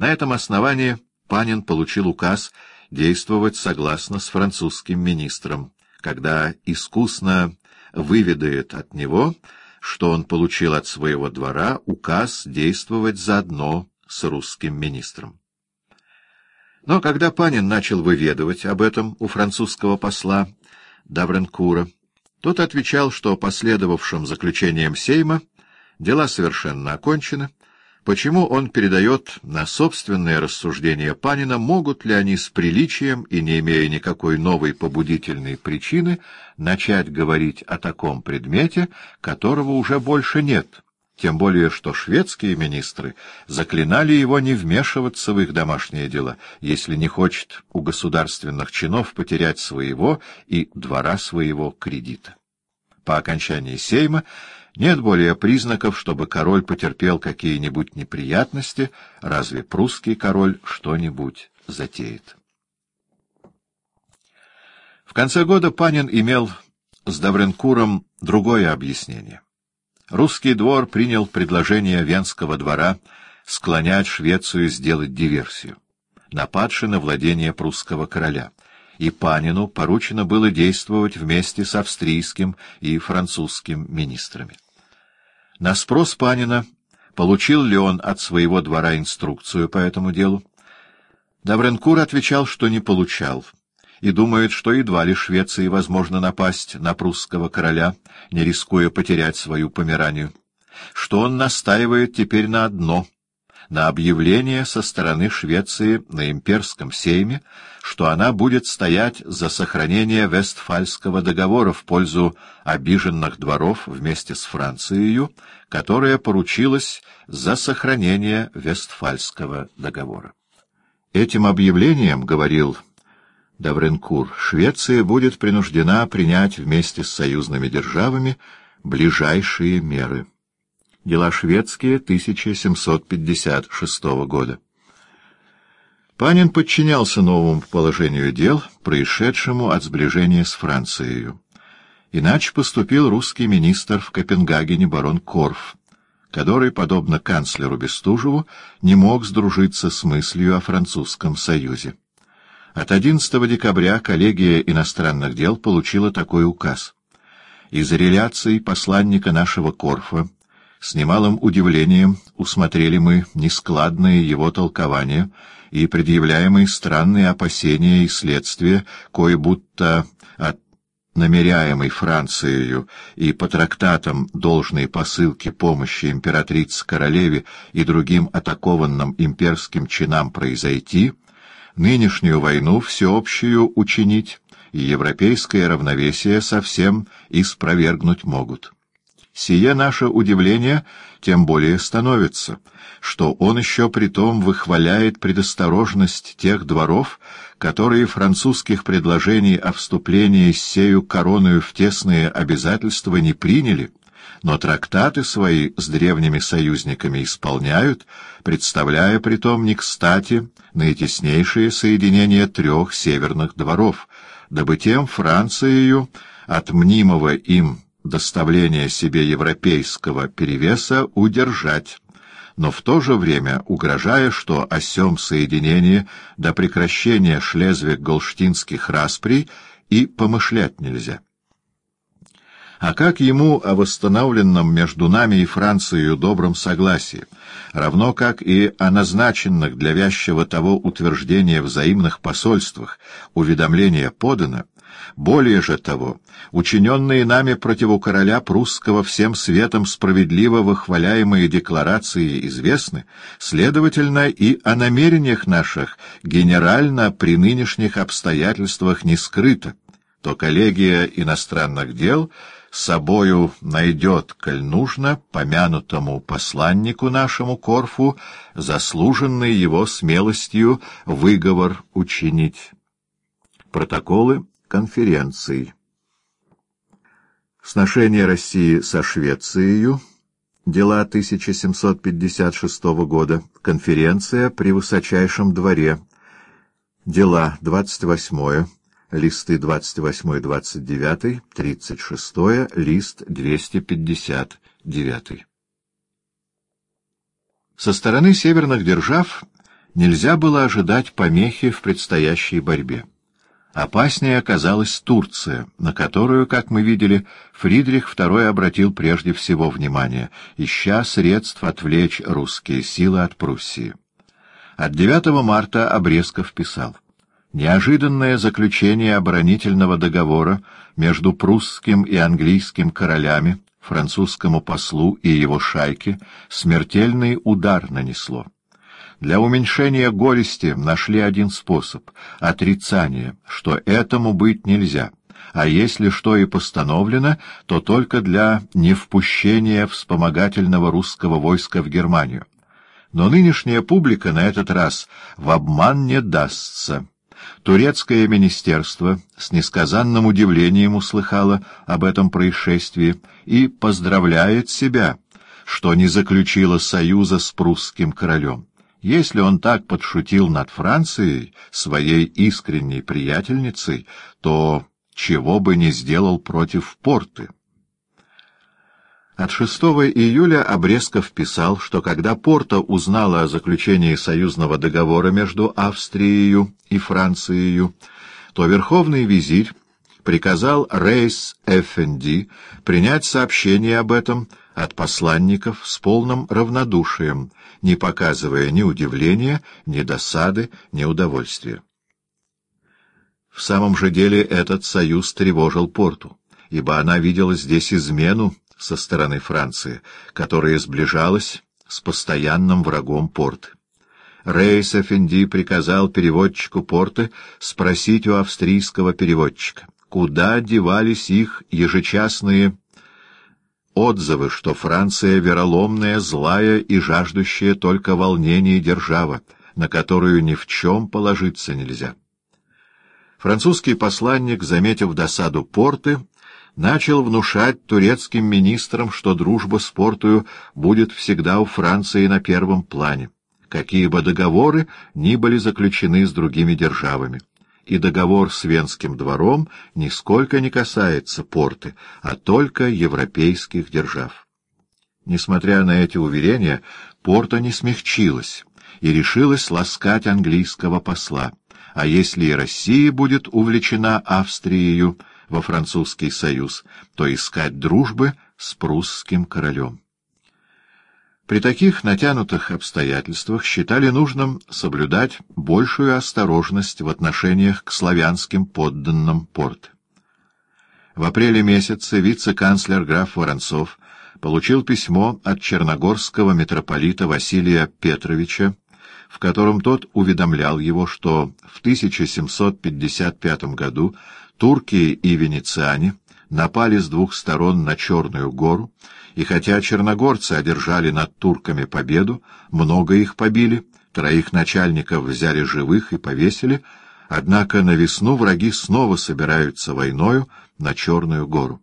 На этом основании Панин получил указ действовать согласно с французским министром, когда искусно выведает от него, что он получил от своего двора указ действовать заодно с русским министром. Но когда Панин начал выведывать об этом у французского посла Давренкура, тот отвечал, что последовавшим заключением Сейма дела совершенно окончены, почему он передает на собственное рассуждение Панина, могут ли они с приличием и не имея никакой новой побудительной причины начать говорить о таком предмете, которого уже больше нет, тем более что шведские министры заклинали его не вмешиваться в их домашние дела, если не хочет у государственных чинов потерять своего и двора своего кредита. По окончании сейма нет более признаков, чтобы король потерпел какие-нибудь неприятности, разве прусский король что-нибудь затеет. В конце года Панин имел с Давренкуром другое объяснение. Русский двор принял предложение Венского двора склонять Швецию сделать диверсию, нападши на владение прусского короля, и Панину поручено было действовать вместе с австрийским и французским министрами. На спрос Панина, получил ли он от своего двора инструкцию по этому делу, Давренкур отвечал, что не получал — и думает, что едва ли Швеции возможно напасть на прусского короля, не рискуя потерять свою Померанию, что он настаивает теперь на одно — на объявление со стороны Швеции на имперском сейме, что она будет стоять за сохранение Вестфальского договора в пользу обиженных дворов вместе с Францией, которая поручилась за сохранение Вестфальского договора. Этим объявлением, говорил Давренкур, Швеция будет принуждена принять вместе с союзными державами ближайшие меры. Дела шведские 1756 года. Панин подчинялся новому положению дел, происшедшему от сближения с Францией. Иначе поступил русский министр в Копенгагене барон Корф, который, подобно канцлеру Бестужеву, не мог сдружиться с мыслью о французском союзе. От 11 декабря коллегия иностранных дел получила такой указ. Из реляций посланника нашего Корфа с немалым удивлением усмотрели мы нескладные его толкования и предъявляемые странные опасения и следствия, кое будто от намеряемой Францией и по трактатам должной посылки помощи императрице-королеве и другим атакованным имперским чинам произойти — нынешнюю войну всеобщую учинить и европейское равновесие совсем испровергнуть могут. Сие наше удивление тем более становится, что он еще притом выхваляет предосторожность тех дворов, которые французских предложений о вступлении с сею короною в тесные обязательства не приняли, но трактаты свои с древними союзниками исполняют, представляя притом не кстати наитеснейшее соединение трех северных дворов, дабы тем Францию от мнимого им доставления себе европейского перевеса удержать, но в то же время угрожая, что о сём соединении до прекращения шлезвиг-голштинских расприй и помышлять нельзя. А как ему о восстановленном между нами и Францией добром согласии, равно как и о назначенных для вязчего того утверждения взаимных посольствах, уведомление подано, более же того, учиненные нами против короля прусского всем светом справедливо выхваляемые декларации известны, следовательно, и о намерениях наших генерально при нынешних обстоятельствах не скрыто, то коллегия иностранных дел — собою найдет, коль нужно, помянутому посланнику нашему Корфу, заслуженный его смелостью выговор учинить. Протоколы конференций. Сношение России со Швецией. Дела 1756 года. Конференция при высочайшем дворе. Дела 28 листы 28-29, 36, лист 259. Со стороны северных держав Нельзя было ожидать помехи в предстоящей борьбе. Опаснее оказалась Турция, на которую, как мы видели, Фридрих II обратил прежде всего внимание, ища средств отвлечь русские силы от Пруссии. От 9 марта Обрезков писал «Неожиданное заключение оборонительного договора между прусским и английским королями, французскому послу и его шайке смертельный удар нанесло». Для уменьшения горести нашли один способ — отрицание, что этому быть нельзя, а если что и постановлено, то только для невпущения вспомогательного русского войска в Германию. Но нынешняя публика на этот раз в обман не дастся. Турецкое министерство с несказанным удивлением услыхало об этом происшествии и поздравляет себя, что не заключило союза с прусским королем. Если он так подшутил над Францией, своей искренней приятельницей, то чего бы не сделал против Порты. От 6 июля Обрезков писал, что когда Порта узнала о заключении союзного договора между Австрией и Францией, то Верховный визирь приказал Рейс Эфенди принять сообщение об этом от посланников с полным равнодушием, не показывая ни удивления, ни досады, ни удовольствия. В самом же деле этот союз тревожил Порту, ибо она видела здесь измену со стороны Франции, которая сближалась с постоянным врагом Порты. Рейс Эфенди приказал переводчику Порты спросить у австрийского переводчика, куда девались их ежечасные отзывы, что Франция вероломная, злая и жаждущая только волнений держава, на которую ни в чем положиться нельзя. Французский посланник, заметив досаду порты, начал внушать турецким министрам, что дружба с Портою будет всегда у Франции на первом плане, какие бы договоры ни были заключены с другими державами и договор с Венским двором нисколько не касается порты, а только европейских держав. Несмотря на эти уверения, порта не смягчилась и решилась ласкать английского посла, а если и Россия будет увлечена Австрией во французский союз, то искать дружбы с прусским королем. При таких натянутых обстоятельствах считали нужным соблюдать большую осторожность в отношениях к славянским подданным порт. В апреле месяце вице-канцлер граф Воронцов получил письмо от черногорского митрополита Василия Петровича, в котором тот уведомлял его, что в 1755 году турки и венециане напали с двух сторон на Черную гору, и хотя черногорцы одержали над турками победу, много их побили, троих начальников взяли живых и повесили, однако на весну враги снова собираются войною на Черную гору.